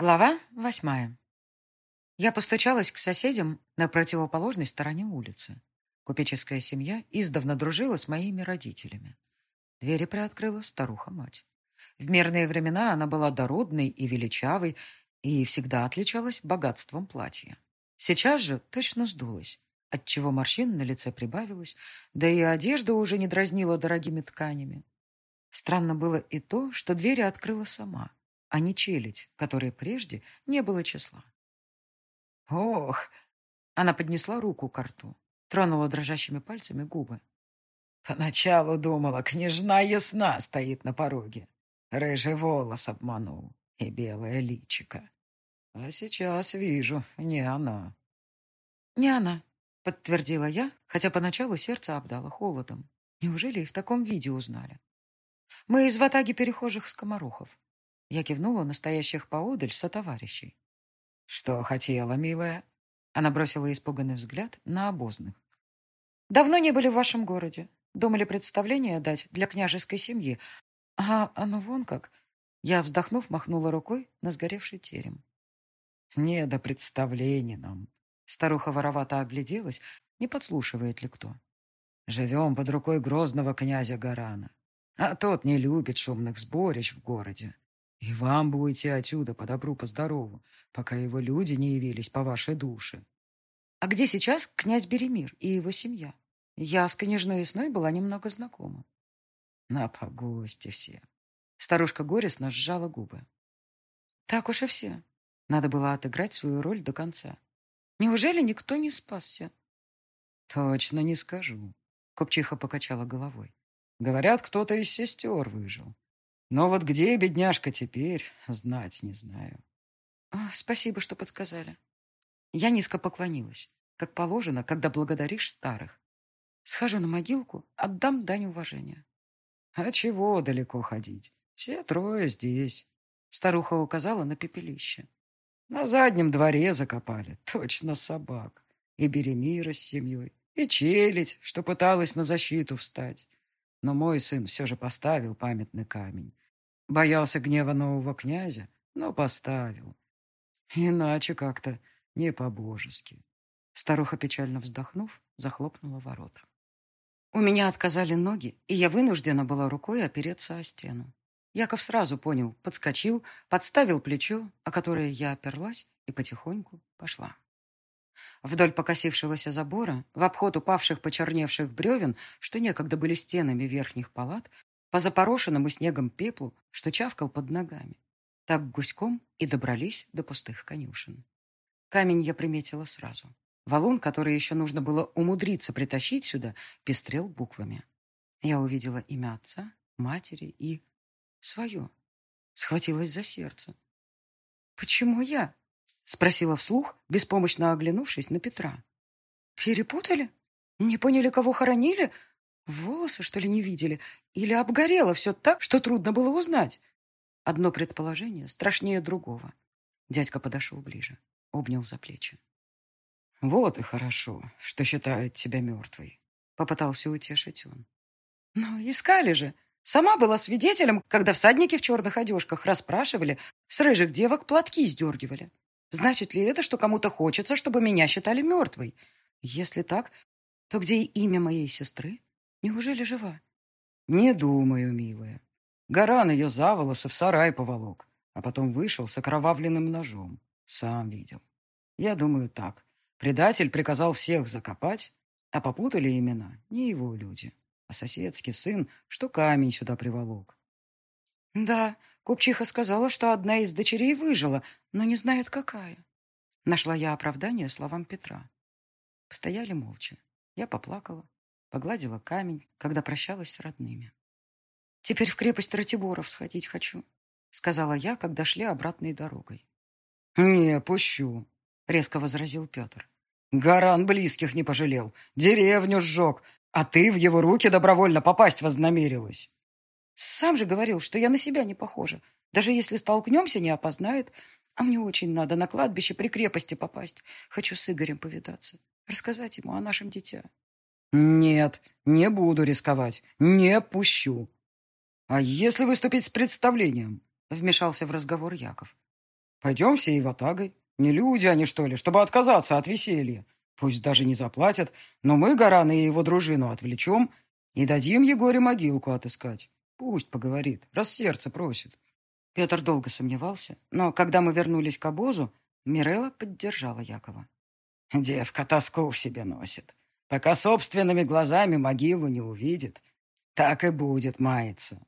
Глава восьмая. Я постучалась к соседям на противоположной стороне улицы. Купеческая семья издавна дружила с моими родителями. Двери приоткрыла старуха-мать. В мирные времена она была дородной и величавой и всегда отличалась богатством платья. Сейчас же точно сдулась, отчего морщин на лице прибавилось, да и одежда уже не дразнила дорогими тканями. Странно было и то, что двери открыла сама — а не челядь, которой прежде не было числа. «Ох!» Она поднесла руку к рту, тронула дрожащими пальцами губы. Поначалу думала, княжна ясна стоит на пороге. Рыжий волос обманул и белое личико. А сейчас вижу, не она. Не она, подтвердила я, хотя поначалу сердце обдало холодом. Неужели и в таком виде узнали? Мы из ватаги перехожих скоморохов. Я кивнула настоящих поодаль сотоварищей. «Что хотела, милая?» Она бросила испуганный взгляд на обозных. «Давно не были в вашем городе. Думали представление дать для княжеской семьи. А оно вон как». Я, вздохнув, махнула рукой на сгоревший терем. «Не до представлений нам». Старуха воровато огляделась, не подслушивает ли кто. «Живем под рукой грозного князя Гарана, а тот не любит шумных сборищ в городе. И вам бы уйти отсюда по добру, по здорову, пока его люди не явились по вашей душе. А где сейчас князь Беремир и его семья? Я с княжной Весной была немного знакома. На погосте все. Старушка горестно сжала губы. Так уж и все. Надо было отыграть свою роль до конца. Неужели никто не спасся? Точно не скажу. Купчиха покачала головой. Говорят, кто-то из сестер выжил. Но вот где бедняжка теперь, знать не знаю. спасибо, что подсказали. Я низко поклонилась, как положено, когда благодаришь старых. Схожу на могилку, отдам дань уважения. А чего далеко ходить? Все трое здесь. Старуха указала на пепелище. На заднем дворе закопали, точно собак. И Беремира с семьей, и челядь, что пыталась на защиту встать. Но мой сын все же поставил памятный камень. Боялся гнева нового князя, но поставил. Иначе как-то не по-божески. Старуха, печально вздохнув, захлопнула ворота. У меня отказали ноги, и я вынуждена была рукой опереться о стену. Яков сразу понял, подскочил, подставил плечо, о которое я оперлась, и потихоньку пошла. Вдоль покосившегося забора, в обход упавших почерневших бревен, что некогда были стенами верхних палат, по запорошенному снегом пеплу, что чавкал под ногами. Так гуськом и добрались до пустых конюшен. Камень я приметила сразу. Валун, который еще нужно было умудриться притащить сюда, пестрел буквами. Я увидела имя отца, матери и... свое. Схватилась за сердце. «Почему я?» — спросила вслух, беспомощно оглянувшись на Петра. «Перепутали? Не поняли, кого хоронили? Волосы, что ли, не видели? Или обгорело все так, что трудно было узнать? Одно предположение страшнее другого. Дядька подошел ближе, обнял за плечи. «Вот и хорошо, что считают тебя мертвой», — попытался утешить он. «Но искали же. Сама была свидетелем, когда всадники в черных одежках расспрашивали, с рыжих девок платки сдергивали. Значит ли это, что кому-то хочется, чтобы меня считали мертвой? Если так, то где имя моей сестры? Неужели жива? Не думаю, милая. Гаран ее за волосы в сарай поволок, а потом вышел с окровавленным ножом. Сам видел. Я думаю так. Предатель приказал всех закопать, а попутали имена не его люди, а соседский сын, что камень сюда приволок. Да, купчиха сказала, что одна из дочерей выжила, но не знает, какая. Нашла я оправдание словам Петра. Постояли молча. Я поплакала, Погладила камень, когда прощалась с родными. «Теперь в крепость Ратиборов сходить хочу», — сказала я, когда шли обратной дорогой. «Не пущу», — резко возразил Петр. «Гаран близких не пожалел, деревню сжег, а ты в его руки добровольно попасть вознамерилась». «Сам же говорил, что я на себя не похожа. Даже если столкнемся, не опознает. А мне очень надо на кладбище при крепости попасть. Хочу с Игорем повидаться, рассказать ему о нашем дитя». «Нет, не буду рисковать. Не пущу». «А если выступить с представлением?» — вмешался в разговор Яков. Пойдем всей ватагой. Не люди они, что ли, чтобы отказаться от веселья. Пусть даже не заплатят, но мы Гарана и его дружину отвлечем и дадим Егоре могилку отыскать. Пусть поговорит, раз сердце просит. Петр долго сомневался, но когда мы вернулись к обозу, Мирелла поддержала Якова. Девка тоску в себе носит. Пока собственными глазами могилу не увидит, так и будет маяться.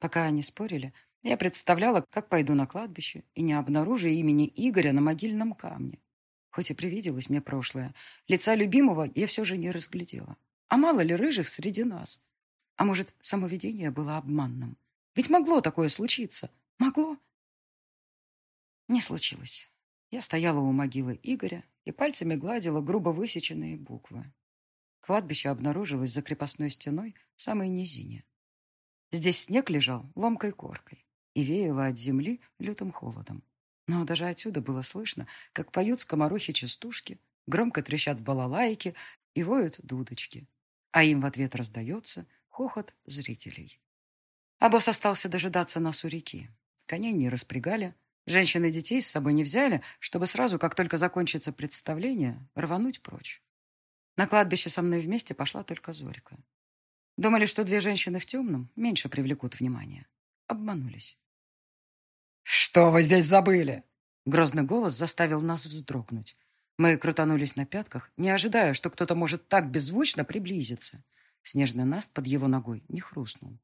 Пока они спорили, я представляла, как пойду на кладбище и не обнаружу имени Игоря на могильном камне. Хоть и привиделось мне прошлое, лица любимого я все же не разглядела. А мало ли рыжих среди нас? А может, само видение было обманным? Ведь могло такое случиться. Могло. Не случилось. Я стояла у могилы Игоря и пальцами гладила грубо высеченные буквы. Кладбище обнаружилось за крепостной стеной в самой низине. Здесь снег лежал ломкой коркой и веяло от земли лютым холодом. Но даже отсюда было слышно, как поют скоморохи-частушки, громко трещат балалайки и воют дудочки. А им в ответ раздается хохот зрителей. А босс остался дожидаться нас у реки. Коней не распрягали, женщин и детей с собой не взяли, чтобы сразу, как только закончится представление, рвануть прочь. На кладбище со мной вместе пошла только Зорька. Думали, что две женщины в темном меньше привлекут внимание. Обманулись. «Что вы здесь забыли?» Грозный голос заставил нас вздрогнуть. Мы крутанулись на пятках, не ожидая, что кто-то может так беззвучно приблизиться. Снежный наст под его ногой не хрустнул.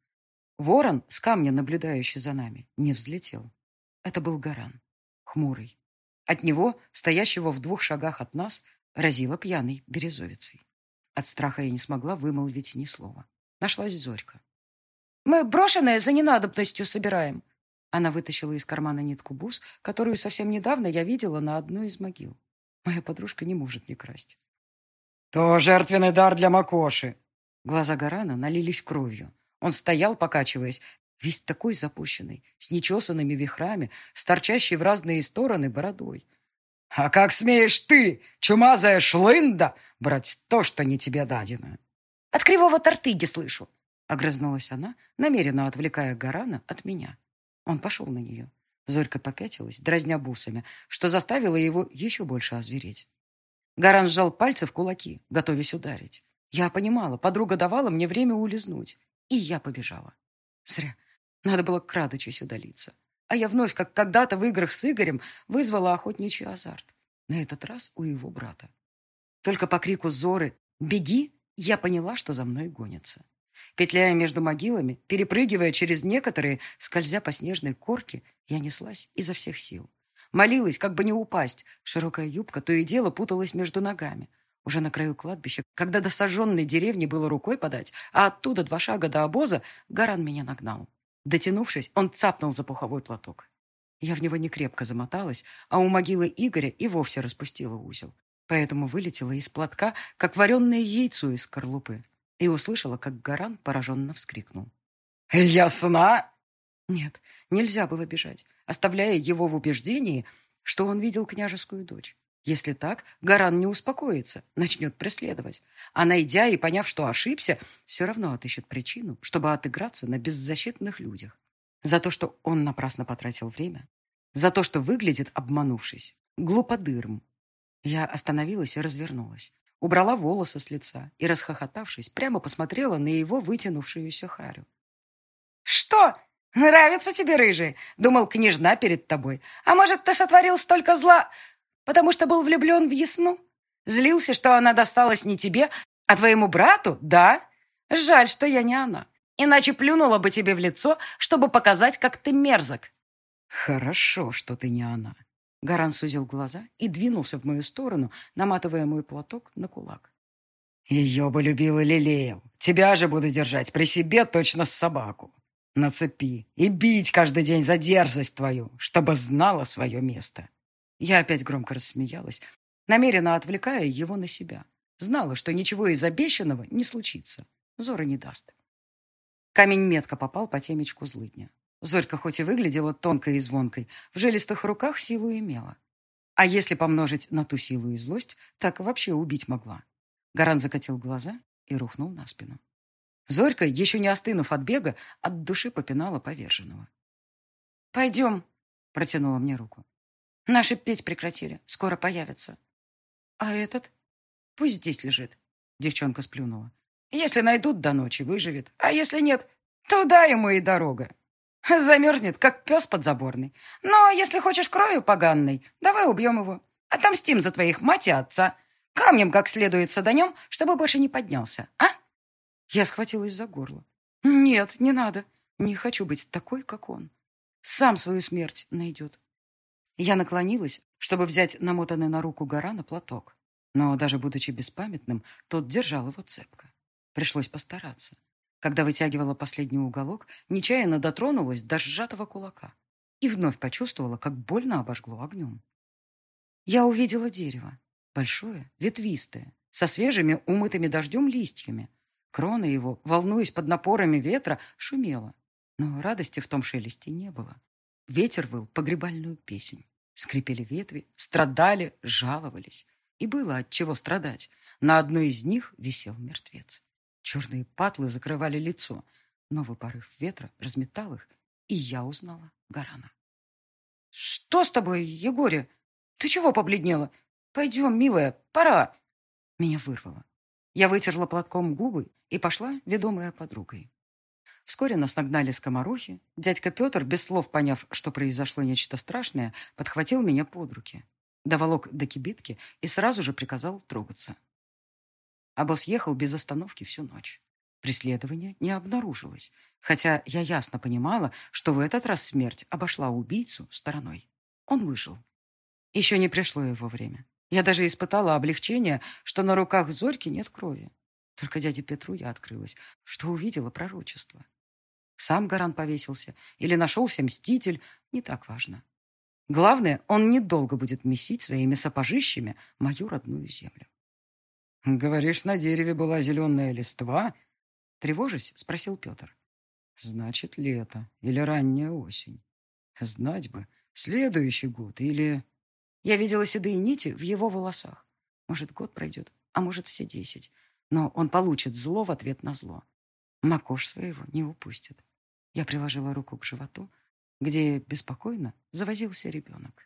Ворон, с камня наблюдающий за нами, не взлетел. Это был Гаран, хмурый. От него, стоящего в двух шагах от нас, разило пьяной березовицей. От страха я не смогла вымолвить ни слова. Нашлась Зорька. «Мы брошенное за ненадобностью собираем», она вытащила из кармана нитку бус, которую совсем недавно я видела на одной из могил. Моя подружка не может не красть. «То жертвенный дар для Макоши!» Глаза Гарана налились кровью. Он стоял, покачиваясь, весь такой запущенный, с нечесанными вихрами, с торчащей в разные стороны бородой. «А как смеешь ты, чумазая шлында, брать то, что не тебе дадено?» «От кривого тортыги слышу!» — огрызнулась она, намеренно отвлекая Гарана от меня. Он пошел на нее. Зорька попятилась, дразня бусами, что заставило его еще больше озвереть. Гаран сжал пальцы в кулаки, готовясь ударить. Я понимала, подруга давала мне время улизнуть, и я побежала. Зря. Надо было к Радычу удалиться. А я вновь, как когда-то в играх с Игорем, вызвала охотничий азарт. На этот раз у его брата. Только по крику Зоры «Беги!» я поняла, что за мной гонятся. Петляя между могилами, перепрыгивая через некоторые, скользя по снежной корке, я неслась изо всех сил. Молилась, как бы не упасть. Широкая юбка то и дело путалась между ногами. Уже на краю кладбища, когда до сожженной деревни было рукой подать, а оттуда два шага до обоза, Гаран меня нагнал. Дотянувшись, он цапнул за пуховой платок. Я в него не крепко замоталась, а у могилы Игоря и вовсе распустила узел. Поэтому вылетела из платка, как вареное яйцо из скорлупы и услышала, как Гаран пораженно вскрикнул. «Ясна?» Нет, нельзя было бежать, оставляя его в убеждении, что он видел княжескую дочь. Если так, Гаран не успокоится, начнет преследовать. А найдя и поняв, что ошибся, все равно отыщет причину, чтобы отыграться на беззащитных людях. За то, что он напрасно потратил время. За то, что выглядит, обманувшись, глуподырм. Я остановилась и развернулась убрала волосы с лица и, расхохотавшись, прямо посмотрела на его вытянувшуюся харю. «Что? Нравится тебе, рыжий? Думал, княжна перед тобой. А может, ты сотворил столько зла, потому что был влюблен в Ясну? Злился, что она досталась не тебе, а твоему брату, да? Жаль, что я не она. Иначе плюнула бы тебе в лицо, чтобы показать, как ты мерзок». «Хорошо, что ты не она», Гаран сузил глаза и двинулся в мою сторону, наматывая мой платок на кулак. «Ее бы любил и лелеял. Тебя же буду держать при себе точно с собаку. На цепи. И бить каждый день за дерзость твою, чтобы знала свое место». Я опять громко рассмеялась, намеренно отвлекая его на себя. Знала, что ничего из обещанного не случится. Зора не даст. Камень метко попал по темечку злыдня. Зорька хоть и выглядела тонкой и звонкой, в жилистых руках силу имела. А если помножить на ту силу и злость, так вообще убить могла. Гаран закатил глаза и рухнул на спину. Зорька, еще не остынув от бега, от души попинала поверженного. «Пойдем», — протянула мне руку. Наши петь прекратили. Скоро появятся. А этот? Пусть здесь лежит. Девчонка сплюнула. Если найдут до ночи, выживет. А если нет, туда ему и дорога. Замерзнет, как пес подзаборный. Но если хочешь кровью поганной, давай убьем его. Отомстим за твоих мать и отца. Камнем как следует саданем, чтобы больше не поднялся, а? Я схватилась за горло. Нет, не надо. Не хочу быть такой, как он. Сам свою смерть найдет. Я наклонилась, чтобы взять намотанный на руку гора на платок. Но даже будучи беспамятным, тот держал его цепко. Пришлось постараться. Когда вытягивала последний уголок, нечаянно дотронулась до сжатого кулака и вновь почувствовала, как больно обожгло огнем. Я увидела дерево. Большое, ветвистое, со свежими, умытыми дождем листьями. Крона его, волнуясь под напорами ветра, шумела. Но радости в том шелесте не было. Ветер выл погребальную песнь. Скрипели ветви, страдали, жаловались. И было от чего страдать. На одной из них висел мертвец. Черные патлы закрывали лицо. Новый порыв ветра разметал их, и я узнала Гарана. «Что с тобой, Егоре? Ты чего побледнела? Пойдем, милая, пора!» Меня вырвало. Я вытерла платком губы и пошла, ведомая подругой. Вскоре нас нагнали скоморохи. Дядька Петр, без слов поняв, что произошло нечто страшное, подхватил меня под руки, доволок до кибитки и сразу же приказал трогаться. А босс ехал без остановки всю ночь. Преследования не обнаружилось, хотя я ясно понимала, что в этот раз смерть обошла убийцу стороной. Он выжил. Еще не пришло его время. Я даже испытала облегчение, что на руках Зорьки нет крови. Только дяде Петру я открылась, что увидела пророчество. Сам Гаран повесился или нашелся мститель, не так важно. Главное, он недолго будет месить своими сапожищами мою родную землю. «Говоришь, на дереве была зеленая листва?» Тревожись, спросил Петр. «Значит, лето или ранняя осень. Знать бы, следующий год или...» Я видела седые нити в его волосах. Может, год пройдет, а может, все десять. Но он получит зло в ответ на зло. Макош своего не упустит. Я приложила руку к животу, где беспокойно завозился ребенок.